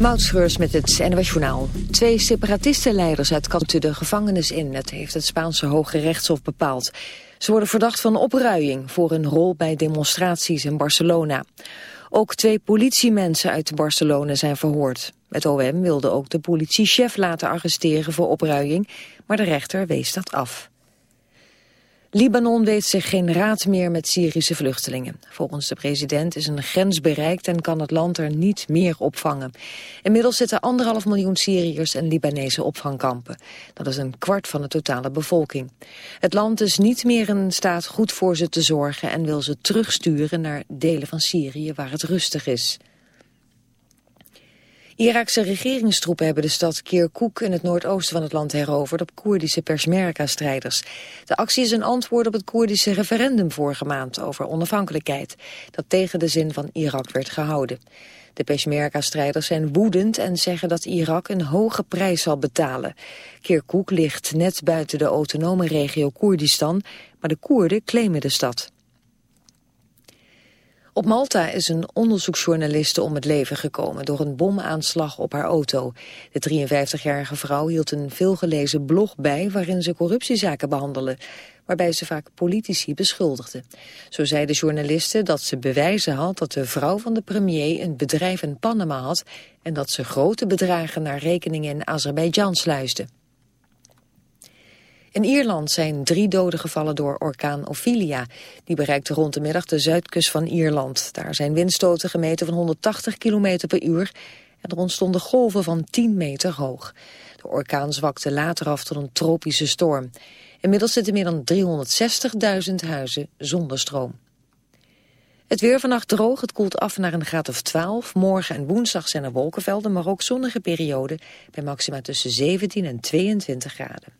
Moutschreurs met het Journaal. Twee separatistenleiders uit Kante de gevangenis in. Het heeft het Spaanse Hoge Rechtshof bepaald. Ze worden verdacht van opruiing voor een rol bij demonstraties in Barcelona. Ook twee politiemensen uit Barcelona zijn verhoord. Het OM wilde ook de politiechef laten arresteren voor opruiing, maar de rechter wees dat af. Libanon weet zich geen raad meer met Syrische vluchtelingen. Volgens de president is een grens bereikt en kan het land er niet meer opvangen. Inmiddels zitten anderhalf miljoen Syriërs en Libanese opvangkampen. Dat is een kwart van de totale bevolking. Het land is niet meer in staat goed voor ze te zorgen en wil ze terugsturen naar delen van Syrië waar het rustig is. Iraakse regeringstroepen hebben de stad Kirkuk in het noordoosten van het land heroverd op Koerdische Peshmerga-strijders. De actie is een antwoord op het Koerdische referendum vorige maand over onafhankelijkheid, dat tegen de zin van Irak werd gehouden. De Peshmerga-strijders zijn woedend en zeggen dat Irak een hoge prijs zal betalen. Kirkuk ligt net buiten de autonome regio Koerdistan, maar de Koerden claimen de stad. Op Malta is een onderzoeksjournaliste om het leven gekomen door een bomaanslag op haar auto. De 53-jarige vrouw hield een veelgelezen blog bij waarin ze corruptiezaken behandelde, waarbij ze vaak politici beschuldigde. Zo zei de journaliste dat ze bewijzen had dat de vrouw van de premier een bedrijf in Panama had en dat ze grote bedragen naar rekeningen in Azerbeidzjan sluisde. In Ierland zijn drie doden gevallen door orkaan Ophelia. Die bereikte rond de middag de zuidkust van Ierland. Daar zijn windstoten gemeten van 180 km per uur... en er ontstonden golven van 10 meter hoog. De orkaan zwakte later af tot een tropische storm. Inmiddels zitten meer dan 360.000 huizen zonder stroom. Het weer vannacht droog, het koelt af naar een graad of 12. Morgen en woensdag zijn er wolkenvelden, maar ook zonnige perioden... bij maxima tussen 17 en 22 graden.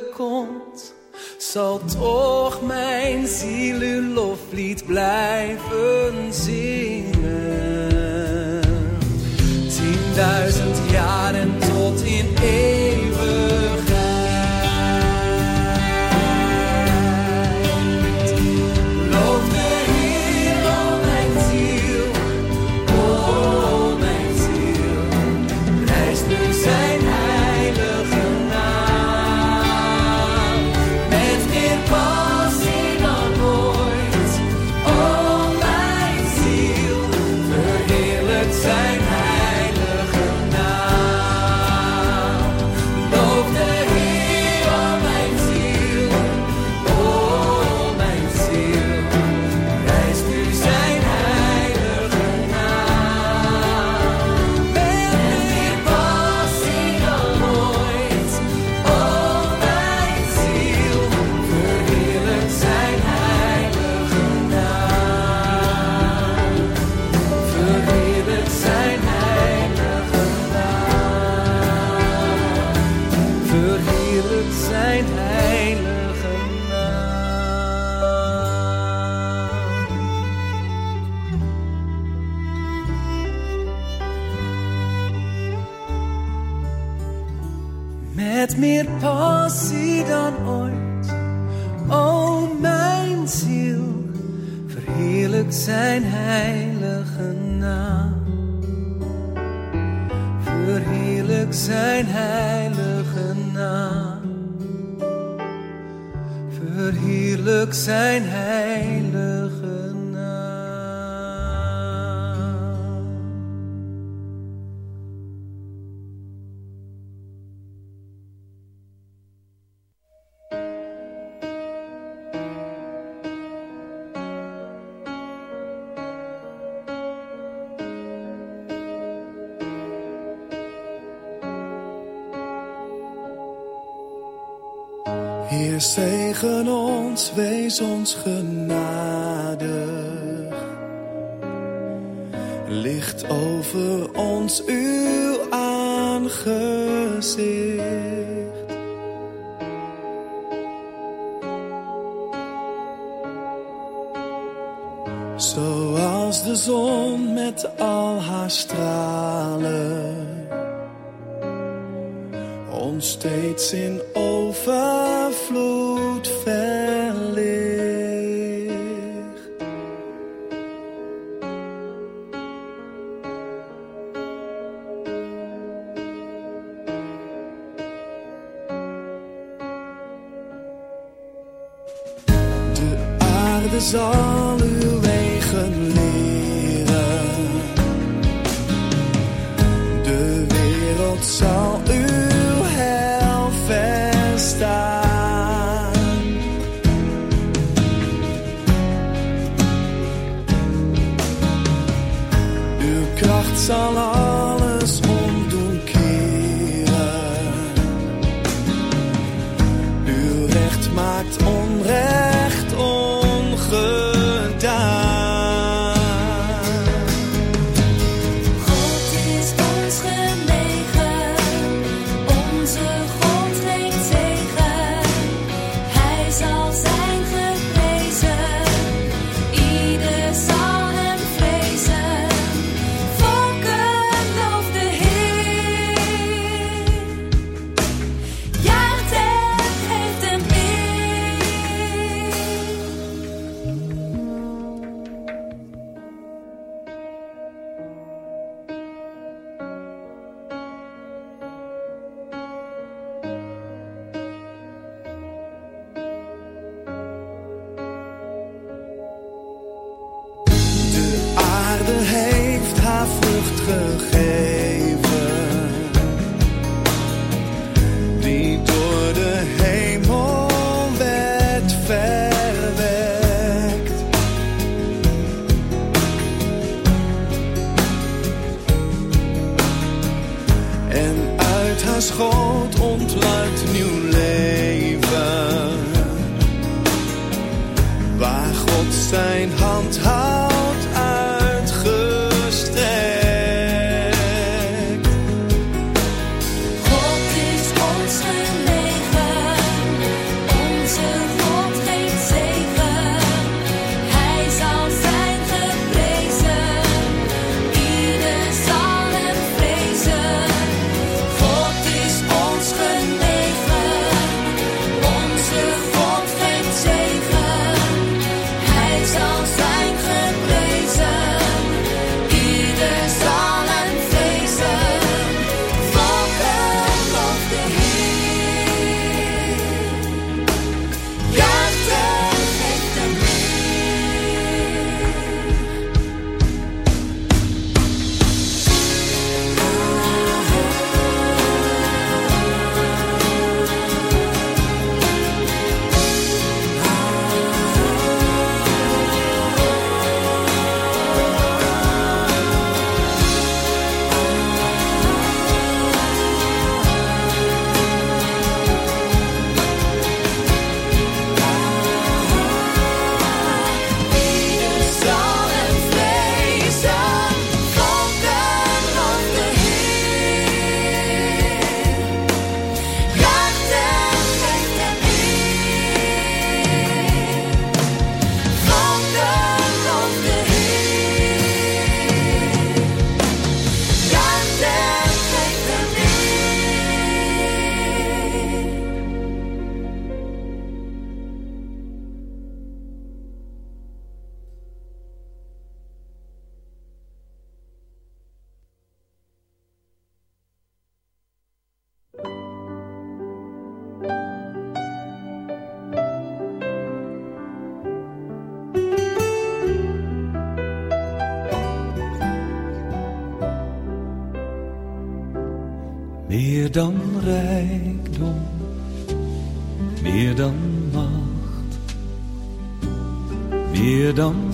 Komt, zal toch mijn ziel uw loflied blijven zingen. Zijn heilige naam. Verheerlijk zijn heilige naam. Verheerlijk zijn Heer, zegen ons, wees ons genadig. Licht over ons uw aangezicht.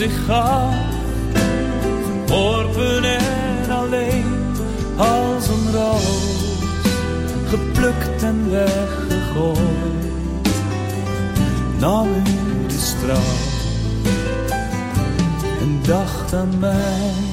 zich gaf, en alleen, als een roos, geplukt en weggegooid, nam u de straf en dacht aan mij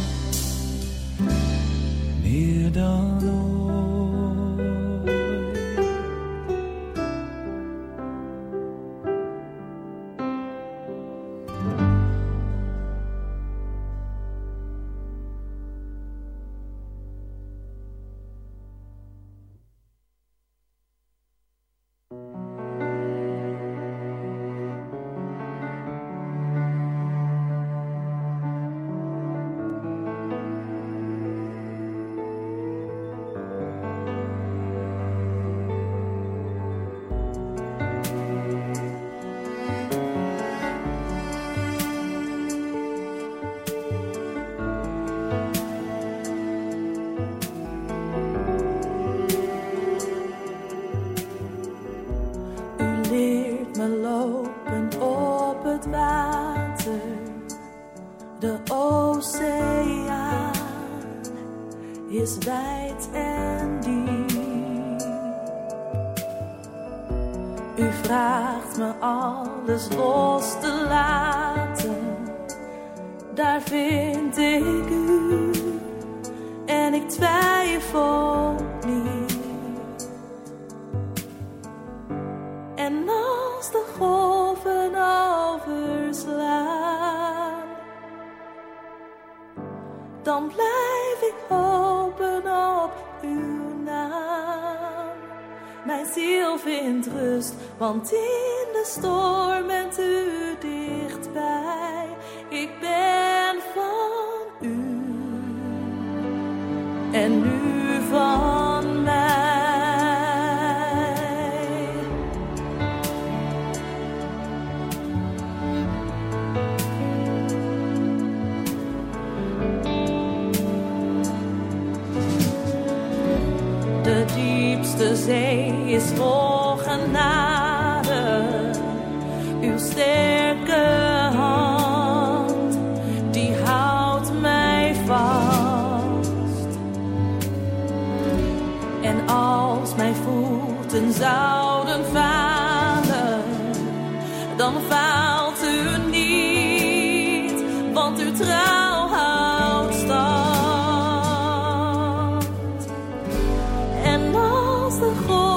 als de